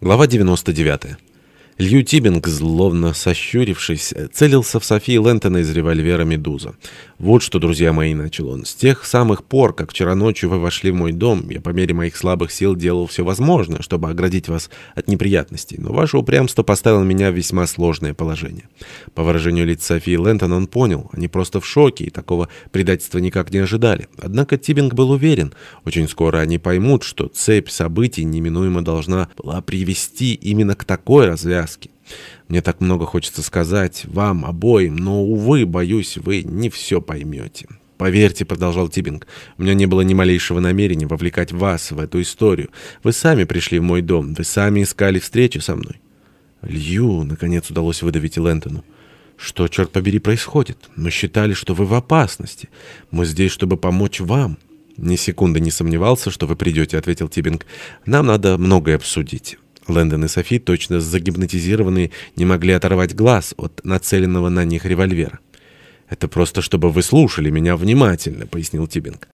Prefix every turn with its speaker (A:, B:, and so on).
A: Глава 99. Лью Тибинг, зловно сощурившись, целился в Софии Лэнтона из револьвера «Медуза». «Вот что, друзья мои», — начал он, — «с тех самых пор, как вчера ночью вы вошли в мой дом, я по мере моих слабых сил делал все возможное, чтобы оградить вас от неприятностей, но ваше упрямство поставило меня в весьма сложное положение». По выражению лица Софии Лэнтон он понял, они просто в шоке и такого предательства никак не ожидали. Однако Тибинг был уверен, очень скоро они поймут, что цепь событий неминуемо должна была привести именно к такой развязке. Мне так много хочется сказать вам обоим, но, увы, боюсь, вы не все поймете. «Поверьте», — продолжал Тибинг, — «у меня не было ни малейшего намерения вовлекать вас в эту историю. Вы сами пришли в мой дом, вы сами искали встречу со мной». «Лью», — наконец удалось выдавить Лэнтону. «Что, черт побери, происходит? Мы считали, что вы в опасности. Мы здесь, чтобы помочь вам». «Ни секунды не сомневался, что вы придете», — ответил Тибинг. «Нам надо многое обсудить». Лэндон и Софи, точно загипнотизированные, не могли оторвать глаз от нацеленного на них револьвера. «Это просто, чтобы вы слушали меня внимательно», — пояснил Тибинг.